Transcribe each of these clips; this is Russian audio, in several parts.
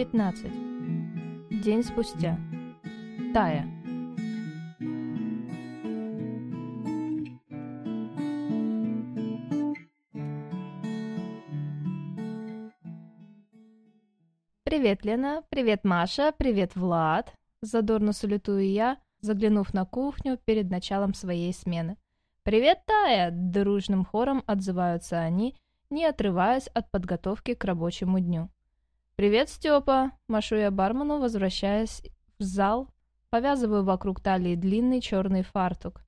15. День спустя. Тая. «Привет, Лена! Привет, Маша! Привет, Влад!» Задорно салютую я, заглянув на кухню перед началом своей смены. «Привет, Тая!» — дружным хором отзываются они, не отрываясь от подготовки к рабочему дню. «Привет, Степа!» — машу я бармену, возвращаясь в зал, повязываю вокруг талии длинный черный фартук.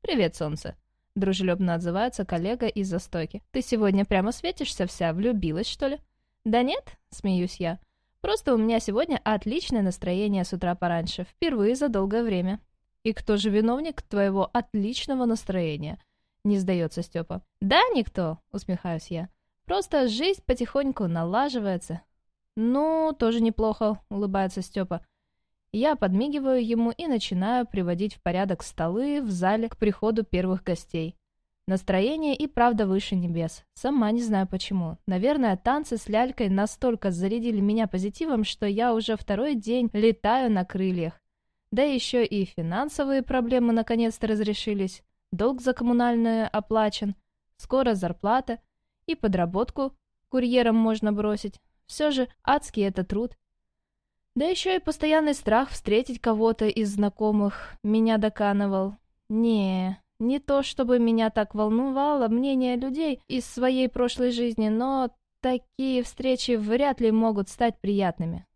«Привет, солнце!» — дружелюбно отзывается коллега из-за стойки. «Ты сегодня прямо светишься вся, влюбилась, что ли?» «Да нет», — смеюсь я. «Просто у меня сегодня отличное настроение с утра пораньше, впервые за долгое время». «И кто же виновник твоего отличного настроения?» — не сдается Степа. «Да никто», — усмехаюсь я. «Просто жизнь потихоньку налаживается». «Ну, тоже неплохо», — улыбается Степа. Я подмигиваю ему и начинаю приводить в порядок столы в зале к приходу первых гостей. Настроение и правда выше небес. Сама не знаю почему. Наверное, танцы с лялькой настолько зарядили меня позитивом, что я уже второй день летаю на крыльях. Да еще и финансовые проблемы наконец-то разрешились. Долг за коммунальное оплачен. Скоро зарплата. И подработку курьером можно бросить. Все же адский это труд. Да еще и постоянный страх встретить кого-то из знакомых меня доканывал. Не, не то чтобы меня так волновало мнение людей из своей прошлой жизни, но такие встречи вряд ли могут стать приятными.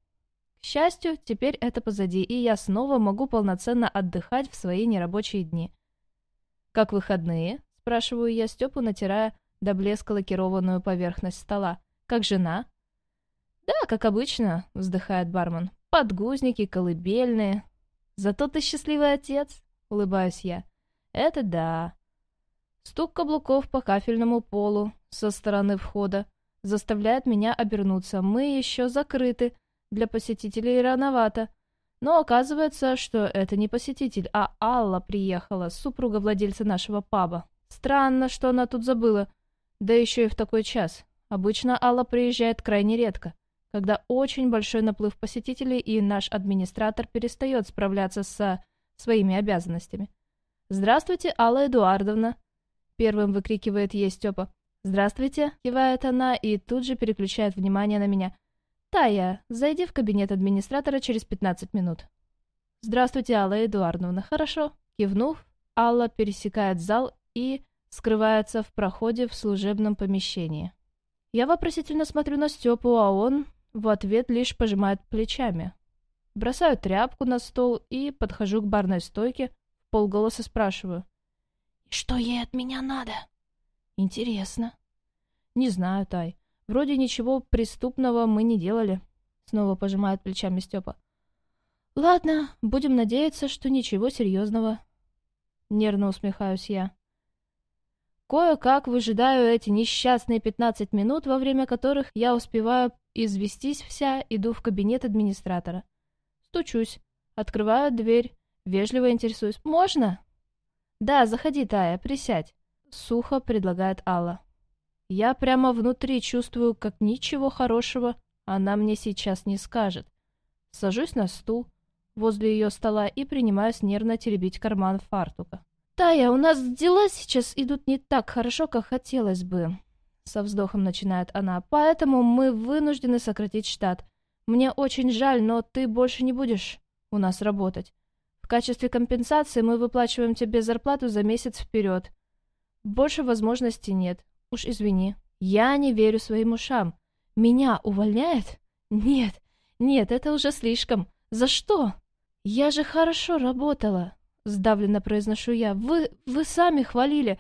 К счастью, теперь это позади, и я снова могу полноценно отдыхать в свои нерабочие дни. «Как выходные?» – спрашиваю я Степу, натирая до блеска лакированную поверхность стола. «Как жена?» «Да, как обычно», – вздыхает бармен. «Подгузники, колыбельные». «Зато ты счастливый отец», – улыбаюсь я. «Это да». Стук каблуков по кафельному полу со стороны входа заставляет меня обернуться. Мы еще закрыты, для посетителей рановато. Но оказывается, что это не посетитель, а Алла приехала, супруга владельца нашего паба. Странно, что она тут забыла. Да еще и в такой час. Обычно Алла приезжает крайне редко, когда очень большой наплыв посетителей и наш администратор перестает справляться со своими обязанностями. «Здравствуйте, Алла Эдуардовна!» Первым выкрикивает ей Степа. «Здравствуйте!» — кивает она и тут же переключает внимание на меня. «Тая, зайди в кабинет администратора через 15 минут». «Здравствуйте, Алла Эдуардовна. Хорошо». Кивнув, Алла пересекает зал и скрывается в проходе в служебном помещении. Я вопросительно смотрю на Степу, а он в ответ лишь пожимает плечами. Бросаю тряпку на стол и подхожу к барной стойке, полголоса спрашиваю. «И что ей от меня надо?» «Интересно». «Не знаю, Тай. Вроде ничего преступного мы не делали. Снова пожимает плечами Степа. Ладно, будем надеяться, что ничего серьезного. Нервно усмехаюсь я. Кое-как выжидаю эти несчастные пятнадцать минут, во время которых я успеваю известись вся, иду в кабинет администратора. Стучусь, открываю дверь, вежливо интересуюсь. «Можно?» «Да, заходи, Тая, присядь», — сухо предлагает Алла. Я прямо внутри чувствую, как ничего хорошего она мне сейчас не скажет. Сажусь на стул возле ее стола и принимаюсь нервно теребить карман фартука. «Тая, у нас дела сейчас идут не так хорошо, как хотелось бы», — со вздохом начинает она. «Поэтому мы вынуждены сократить штат. Мне очень жаль, но ты больше не будешь у нас работать. В качестве компенсации мы выплачиваем тебе зарплату за месяц вперед. Больше возможностей нет. Уж извини. Я не верю своим ушам. Меня увольняет? Нет, нет, это уже слишком. За что? Я же хорошо работала, сдавленно произношу я. Вы, вы сами хвалили.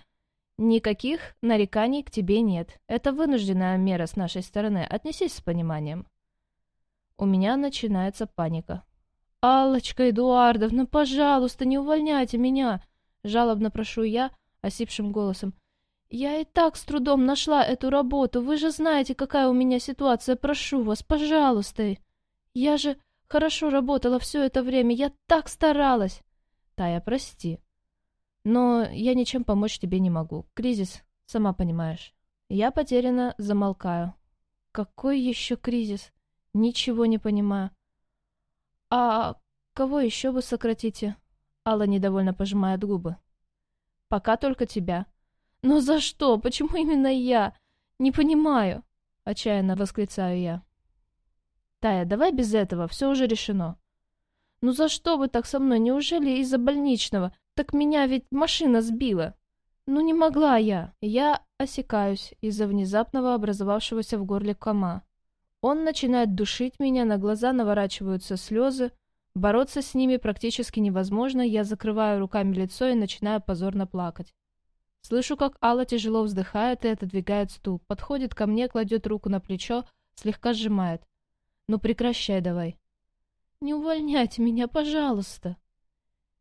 Никаких нареканий к тебе нет. Это вынужденная мера с нашей стороны. Отнесись с пониманием. У меня начинается паника. «Аллочка Эдуардовна, пожалуйста, не увольняйте меня!» Жалобно прошу я осипшим голосом. «Я и так с трудом нашла эту работу. Вы же знаете, какая у меня ситуация. Прошу вас, пожалуйста. Я же хорошо работала все это время. Я так старалась». «Тая, прости. Но я ничем помочь тебе не могу. Кризис, сама понимаешь». Я потерянно замолкаю. «Какой еще кризис? Ничего не понимаю. А кого еще вы сократите? Алла недовольно пожимает губы. Пока только тебя. Но за что? Почему именно я? Не понимаю. Отчаянно восклицаю я. Тая, давай без этого, все уже решено. Ну за что вы так со мной? Неужели из-за больничного? Так меня ведь машина сбила. Ну не могла я. Я осекаюсь из-за внезапного образовавшегося в горле кома. Он начинает душить меня, на глаза наворачиваются слезы. Бороться с ними практически невозможно, я закрываю руками лицо и начинаю позорно плакать. Слышу, как Алла тяжело вздыхает и отодвигает стул, подходит ко мне, кладет руку на плечо, слегка сжимает. «Ну прекращай давай». «Не увольняйте меня, пожалуйста».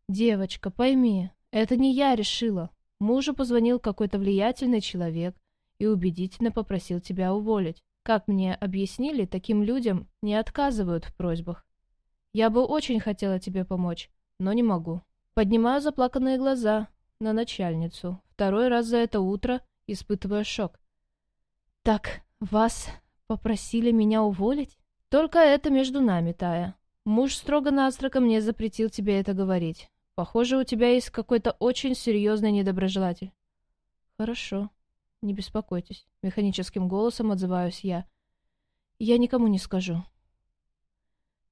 «Девочка, пойми, это не я решила. Мужу позвонил какой-то влиятельный человек и убедительно попросил тебя уволить. Как мне объяснили, таким людям не отказывают в просьбах. Я бы очень хотела тебе помочь, но не могу. Поднимаю заплаканные глаза на начальницу. Второй раз за это утро испытываю шок. Так, вас попросили меня уволить? Только это между нами, Тая. Муж строго-настрого мне запретил тебе это говорить. Похоже, у тебя есть какой-то очень серьезный недоброжелатель. Хорошо, не беспокойтесь. Механическим голосом отзываюсь я. Я никому не скажу.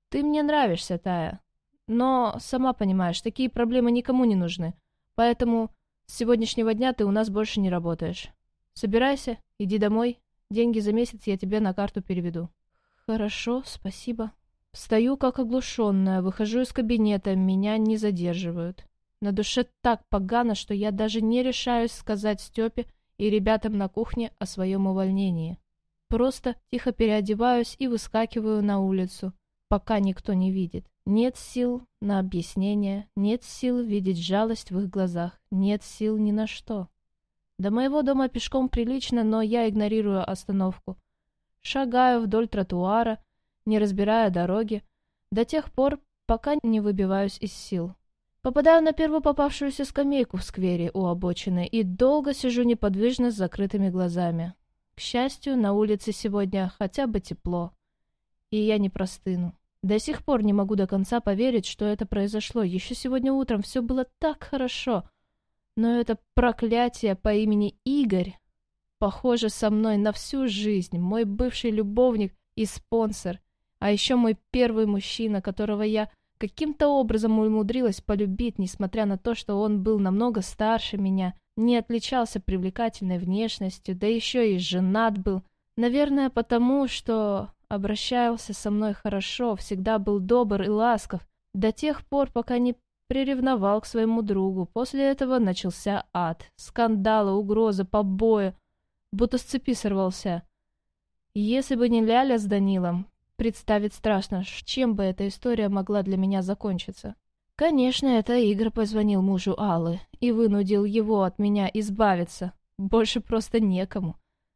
Ты мне нравишься, Тая. Но, сама понимаешь, такие проблемы никому не нужны. Поэтому с сегодняшнего дня ты у нас больше не работаешь. Собирайся, иди домой. Деньги за месяц я тебе на карту переведу. Хорошо, спасибо. Встаю как оглушенная, выхожу из кабинета, меня не задерживают. На душе так погано, что я даже не решаюсь сказать Степе и ребятам на кухне о своем увольнении. Просто тихо переодеваюсь и выскакиваю на улицу, пока никто не видит. Нет сил на объяснение, нет сил видеть жалость в их глазах, нет сил ни на что. До моего дома пешком прилично, но я игнорирую остановку. Шагаю вдоль тротуара, не разбирая дороги, до тех пор, пока не выбиваюсь из сил. Попадаю на первую попавшуюся скамейку в сквере у обочины и долго сижу неподвижно с закрытыми глазами. К счастью, на улице сегодня хотя бы тепло, и я не простыну. До сих пор не могу до конца поверить, что это произошло. Еще сегодня утром все было так хорошо. Но это проклятие по имени Игорь, похоже, со мной на всю жизнь, мой бывший любовник и спонсор, а еще мой первый мужчина, которого я каким-то образом умудрилась полюбить, несмотря на то, что он был намного старше меня, не отличался привлекательной внешностью, да еще и женат был. Наверное, потому что обращался со мной хорошо, всегда был добр и ласков, до тех пор, пока не приревновал к своему другу. После этого начался ад. Скандалы, угрозы, побои. Будто с цепи сорвался. Если бы не Ляля с Данилом, Представить страшно, чем бы эта история могла для меня закончиться. Конечно, это Игорь позвонил мужу Аллы и вынудил его от меня избавиться. Больше просто некому.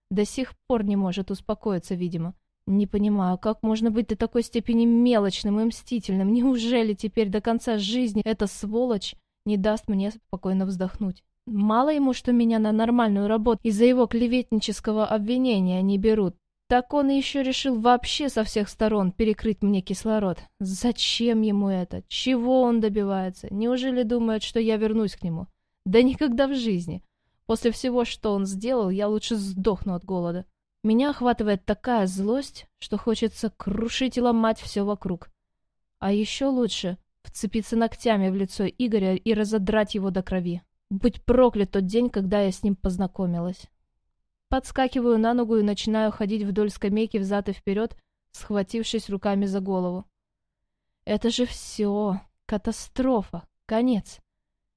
До сих пор не может успокоиться, видимо. Не понимаю, как можно быть до такой степени мелочным и мстительным? Неужели теперь до конца жизни эта сволочь не даст мне спокойно вздохнуть? Мало ему, что меня на нормальную работу из-за его клеветнического обвинения не берут, так он еще решил вообще со всех сторон перекрыть мне кислород. Зачем ему это? Чего он добивается? Неужели думает, что я вернусь к нему? Да никогда в жизни. После всего, что он сделал, я лучше сдохну от голода. Меня охватывает такая злость, что хочется крушить и ломать все вокруг. А еще лучше вцепиться ногтями в лицо Игоря и разодрать его до крови. Будь проклят тот день, когда я с ним познакомилась. Подскакиваю на ногу и начинаю ходить вдоль скамейки взад и вперед, схватившись руками за голову. Это же все. Катастрофа. Конец.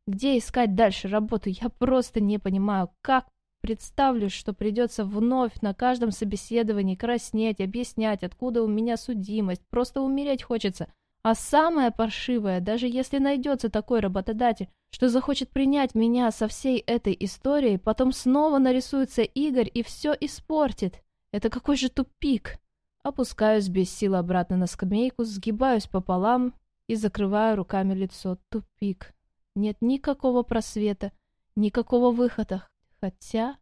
Где искать дальше работу? Я просто не понимаю, как представлю, что придется вновь на каждом собеседовании краснеть, объяснять, откуда у меня судимость. Просто умереть хочется. А самое паршивое, даже если найдется такой работодатель, что захочет принять меня со всей этой историей, потом снова нарисуется Игорь и все испортит. Это какой же тупик. Опускаюсь без сил обратно на скамейку, сгибаюсь пополам и закрываю руками лицо. Тупик. Нет никакого просвета, никакого выхода. Хотя...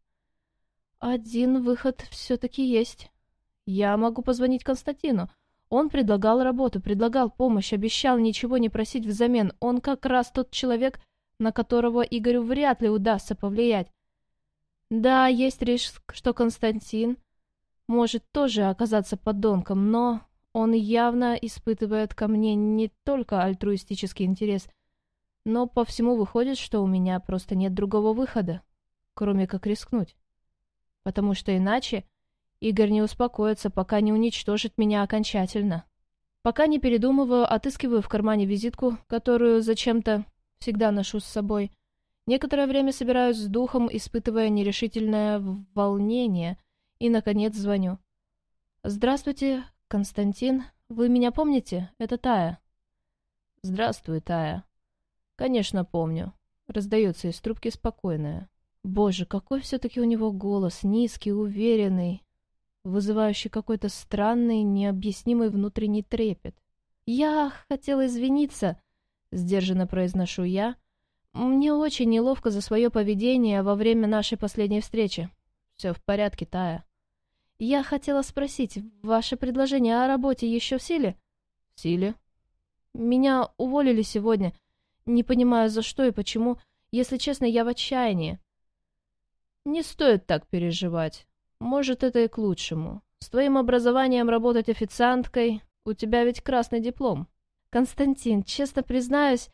Один выход все-таки есть. Я могу позвонить Константину. Он предлагал работу, предлагал помощь, обещал ничего не просить взамен. Он как раз тот человек, на которого Игорю вряд ли удастся повлиять. Да, есть риск, что Константин может тоже оказаться подонком, но он явно испытывает ко мне не только альтруистический интерес, но по всему выходит, что у меня просто нет другого выхода, кроме как рискнуть. Потому что иначе Игорь не успокоится, пока не уничтожит меня окончательно. Пока не передумываю, отыскиваю в кармане визитку, которую зачем-то всегда ношу с собой. Некоторое время собираюсь с духом, испытывая нерешительное волнение, и, наконец, звоню. «Здравствуйте, Константин. Вы меня помните? Это Тая». «Здравствуй, Тая». «Конечно, помню». Раздается из трубки спокойная. Боже, какой все-таки у него голос, низкий, уверенный вызывающий какой-то странный, необъяснимый внутренний трепет. «Я хотела извиниться», — сдержанно произношу я. «Мне очень неловко за свое поведение во время нашей последней встречи. Все в порядке, Тая». «Я хотела спросить, ваше предложение о работе еще в силе?» «В силе». «Меня уволили сегодня. Не понимаю, за что и почему. Если честно, я в отчаянии». «Не стоит так переживать. Может, это и к лучшему. С твоим образованием работать официанткой, у тебя ведь красный диплом. Константин, честно признаюсь,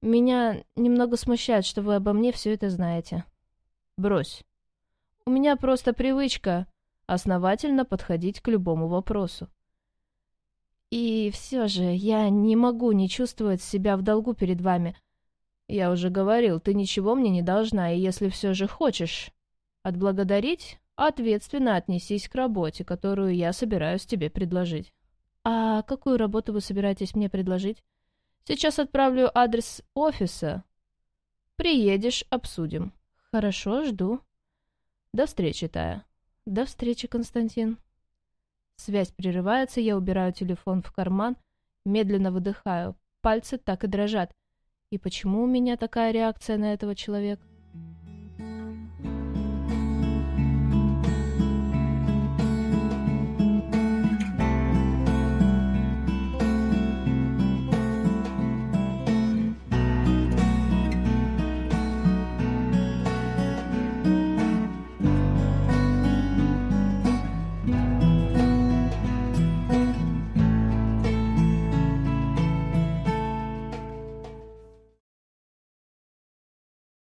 меня немного смущает, что вы обо мне все это знаете. Брось. У меня просто привычка основательно подходить к любому вопросу. И все же я не могу не чувствовать себя в долгу перед вами. Я уже говорил, ты ничего мне не должна, и если все же хочешь отблагодарить, Ответственно отнесись к работе, которую я собираюсь тебе предложить. А какую работу вы собираетесь мне предложить? Сейчас отправлю адрес офиса. Приедешь, обсудим. Хорошо, жду. До встречи, Тая. До встречи, Константин. Связь прерывается, я убираю телефон в карман, медленно выдыхаю. Пальцы так и дрожат. И почему у меня такая реакция на этого человека?